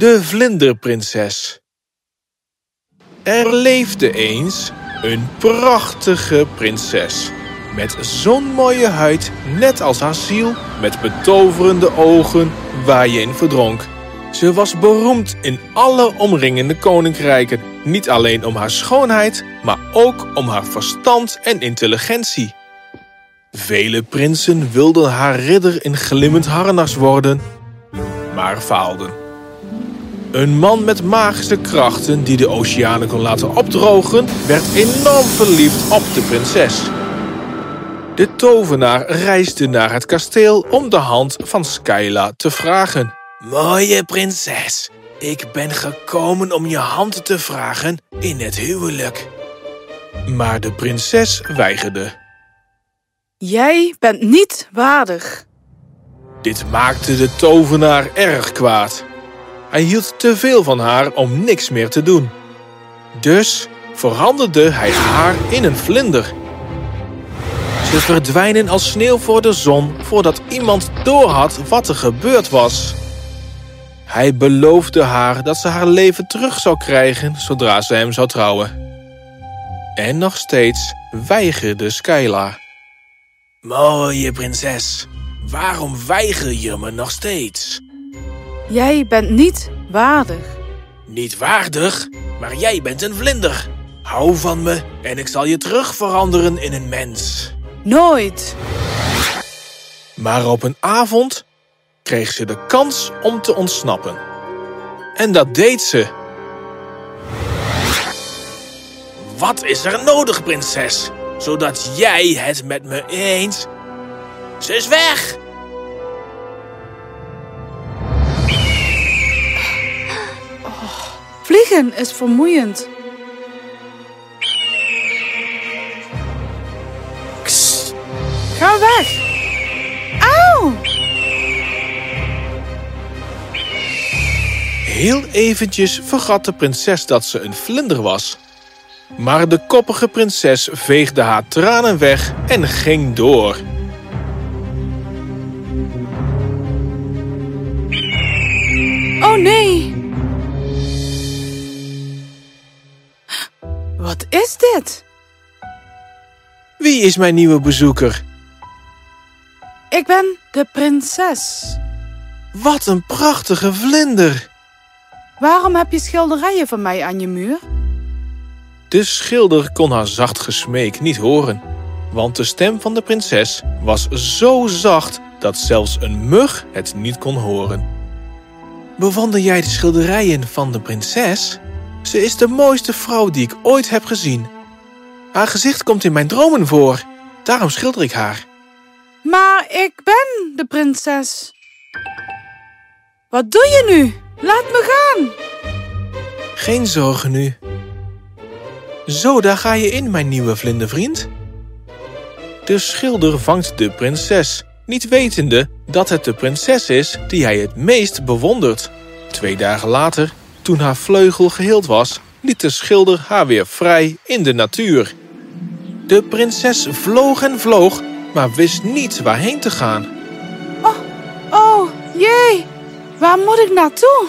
De vlinderprinses. Er leefde eens een prachtige prinses. Met zo'n mooie huid, net als haar ziel, met betoverende ogen waar je in verdronk. Ze was beroemd in alle omringende koninkrijken. Niet alleen om haar schoonheid, maar ook om haar verstand en intelligentie. Vele prinsen wilden haar ridder in glimmend harnas worden, maar faalden. Een man met magische krachten die de oceanen kon laten opdrogen... werd enorm verliefd op de prinses. De tovenaar reisde naar het kasteel om de hand van Skyla te vragen. Mooie prinses, ik ben gekomen om je hand te vragen in het huwelijk. Maar de prinses weigerde. Jij bent niet waardig. Dit maakte de tovenaar erg kwaad. Hij hield te veel van haar om niks meer te doen. Dus veranderde hij haar in een vlinder. Ze verdwijnen als sneeuw voor de zon voordat iemand doorhad wat er gebeurd was. Hij beloofde haar dat ze haar leven terug zou krijgen zodra ze hem zou trouwen. En nog steeds weigerde Skyla. Mooie prinses, waarom weiger je me nog steeds? Jij bent niet waardig. Niet waardig, maar jij bent een vlinder. Hou van me en ik zal je terug veranderen in een mens. Nooit. Maar op een avond kreeg ze de kans om te ontsnappen. En dat deed ze. Wat is er nodig, prinses? Zodat jij het met me eens... Ze is weg! Vliegen is vermoeiend. Kst, ga weg. Auw! Heel eventjes vergat de prinses dat ze een vlinder was. Maar de koppige prinses veegde haar tranen weg en ging door. Oh nee. Dit? Wie is mijn nieuwe bezoeker? Ik ben de prinses. Wat een prachtige vlinder! Waarom heb je schilderijen van mij aan je muur? De schilder kon haar zacht gesmeek niet horen, want de stem van de prinses was zo zacht dat zelfs een mug het niet kon horen. Bewonder jij de schilderijen van de prinses? Ze is de mooiste vrouw die ik ooit heb gezien. Haar gezicht komt in mijn dromen voor, daarom schilder ik haar. Maar ik ben de prinses. Wat doe je nu? Laat me gaan. Geen zorgen nu. Zo, daar ga je in, mijn nieuwe vlindervriend. De schilder vangt de prinses, niet wetende dat het de prinses is die hij het meest bewondert. Twee dagen later, toen haar vleugel geheeld was, liet de schilder haar weer vrij in de natuur. De prinses vloog en vloog, maar wist niet waarheen te gaan. Oh, oh, jee. Waar moet ik naartoe?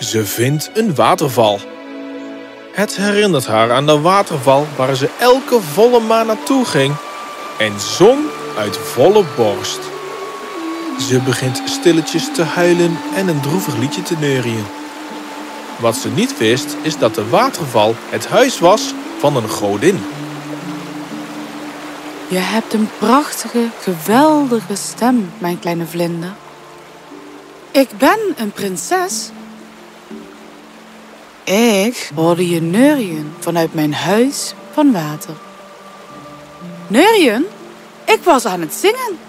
Ze vindt een waterval. Het herinnert haar aan de waterval waar ze elke volle maan naartoe ging en zong uit volle borst. Ze begint stilletjes te huilen en een droevig liedje te neurien. Wat ze niet wist is dat de waterval het huis was van een godin. Je hebt een prachtige, geweldige stem, mijn kleine vlinder. Ik ben een prinses. Ik hoorde je neurien vanuit mijn huis van water. Neurien? Ik was aan het zingen.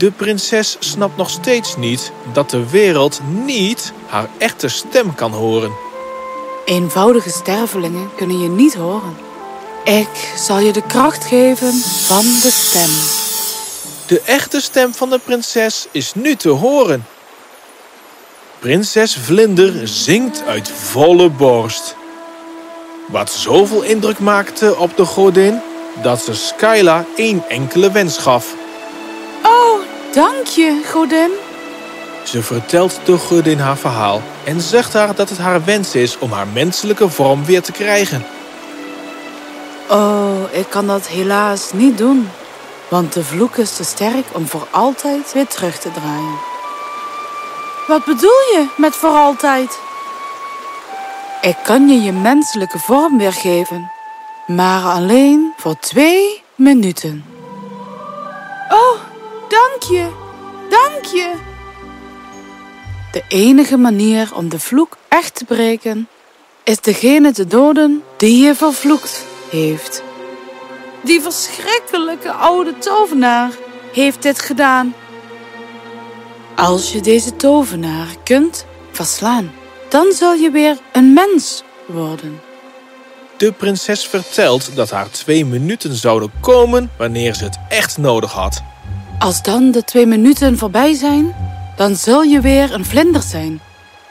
De prinses snapt nog steeds niet dat de wereld niet haar echte stem kan horen. Eenvoudige stervelingen kunnen je niet horen. Ik zal je de kracht geven van de stem. De echte stem van de prinses is nu te horen. Prinses Vlinder zingt uit volle borst. Wat zoveel indruk maakte op de godin dat ze Skyla één enkele wens gaf. Dank je, godin. Ze vertelt de godin haar verhaal en zegt haar dat het haar wens is om haar menselijke vorm weer te krijgen. Oh, ik kan dat helaas niet doen. Want de vloek is te sterk om voor altijd weer terug te draaien. Wat bedoel je met voor altijd? Ik kan je je menselijke vorm weer geven, maar alleen voor twee minuten. Dank je, dank je. De enige manier om de vloek echt te breken, is degene te doden die je vervloekt heeft. Die verschrikkelijke oude tovenaar heeft dit gedaan. Als je deze tovenaar kunt verslaan, dan zul je weer een mens worden. De prinses vertelt dat haar twee minuten zouden komen wanneer ze het echt nodig had. Als dan de twee minuten voorbij zijn, dan zul je weer een vlinder zijn.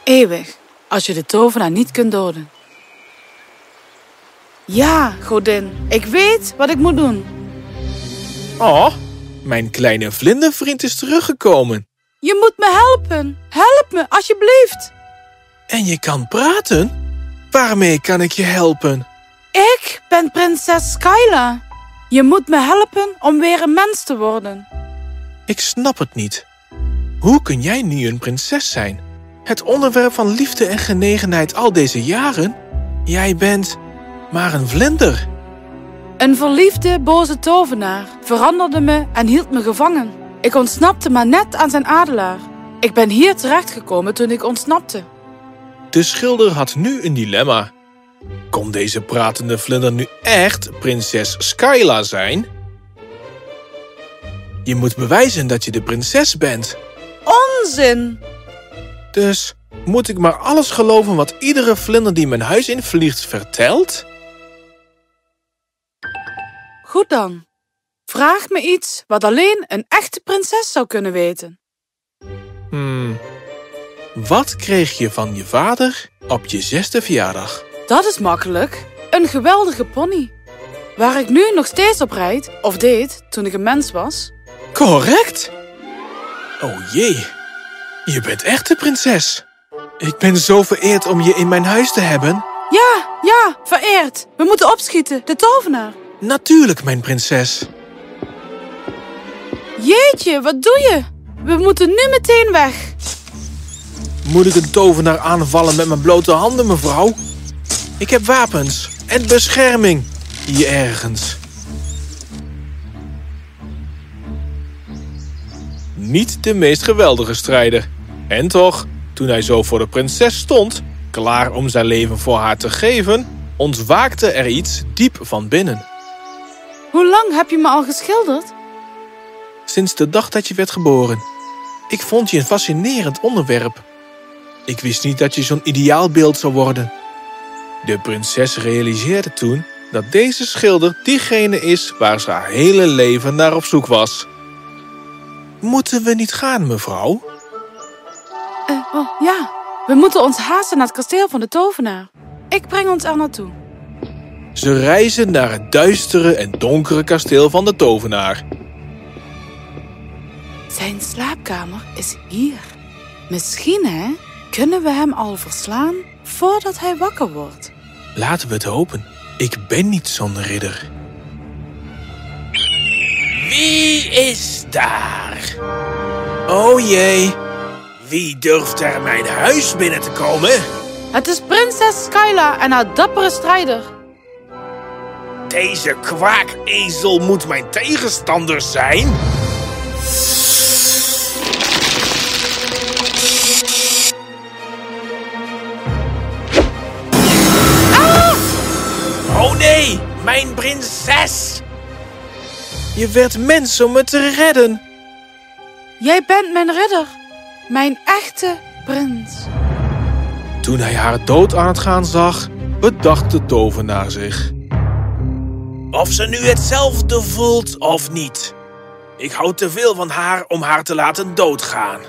Eeuwig, als je de tovenaar niet kunt doden. Ja, godin, ik weet wat ik moet doen. Oh, mijn kleine vlindervriend is teruggekomen. Je moet me helpen. Help me, alsjeblieft. En je kan praten? Waarmee kan ik je helpen? Ik ben prinses Skyla. Je moet me helpen om weer een mens te worden. Ik snap het niet. Hoe kun jij nu een prinses zijn? Het onderwerp van liefde en genegenheid al deze jaren? Jij bent maar een vlinder. Een verliefde, boze tovenaar veranderde me en hield me gevangen. Ik ontsnapte maar net aan zijn adelaar. Ik ben hier terechtgekomen toen ik ontsnapte. De schilder had nu een dilemma. Kon deze pratende vlinder nu echt prinses Skyla zijn? Je moet bewijzen dat je de prinses bent. Onzin! Dus moet ik maar alles geloven wat iedere vlinder die mijn huis invliegt vertelt? Goed dan. Vraag me iets wat alleen een echte prinses zou kunnen weten. Hmm. Wat kreeg je van je vader op je zesde verjaardag? Dat is makkelijk. Een geweldige pony. Waar ik nu nog steeds op rijd, of deed toen ik een mens was. Correct! Oh jee, je bent echt de prinses. Ik ben zo vereerd om je in mijn huis te hebben. Ja, ja, vereerd. We moeten opschieten, de tovenaar. Natuurlijk, mijn prinses. Jeetje, wat doe je? We moeten nu meteen weg. Moet ik een tovenaar aanvallen met mijn blote handen, mevrouw? Ik heb wapens en bescherming hier ergens. Niet de meest geweldige strijder. En toch, toen hij zo voor de prinses stond, klaar om zijn leven voor haar te geven, ontwaakte er iets diep van binnen. Hoe lang heb je me al geschilderd? Sinds de dag dat je werd geboren. Ik vond je een fascinerend onderwerp. Ik wist niet dat je zo'n ideaalbeeld zou worden. De prinses realiseerde toen dat deze schilder diegene is waar ze haar hele leven naar op zoek was. Moeten we niet gaan, mevrouw? Uh, oh, ja, we moeten ons haasten naar het kasteel van de tovenaar. Ik breng ons er naartoe. Ze reizen naar het duistere en donkere kasteel van de tovenaar. Zijn slaapkamer is hier. Misschien, hè, kunnen we hem al verslaan voordat hij wakker wordt. Laten we het hopen. Ik ben niet zo'n ridder. Wie is daar? Oh jee. Wie durft er mijn huis binnen te komen? Het is prinses Skyla en haar dappere strijder. Deze kwaakezel moet mijn tegenstander zijn. Ah! Oh nee, mijn prinses! Je werd mens om me te redden. Jij bent mijn ridder, mijn echte prins. Toen hij haar dood aan het gaan zag, bedacht de tovenaar zich. Of ze nu hetzelfde voelt of niet. Ik hou te veel van haar om haar te laten doodgaan.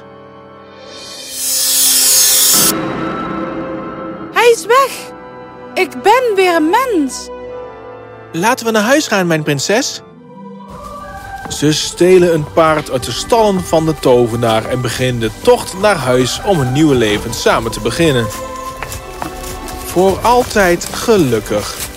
Hij is weg. Ik ben weer een mens. Laten we naar huis gaan, mijn prinses. Ze stelen een paard uit de stallen van de tovenaar en beginnen de tocht naar huis om een nieuw leven samen te beginnen. Voor altijd gelukkig.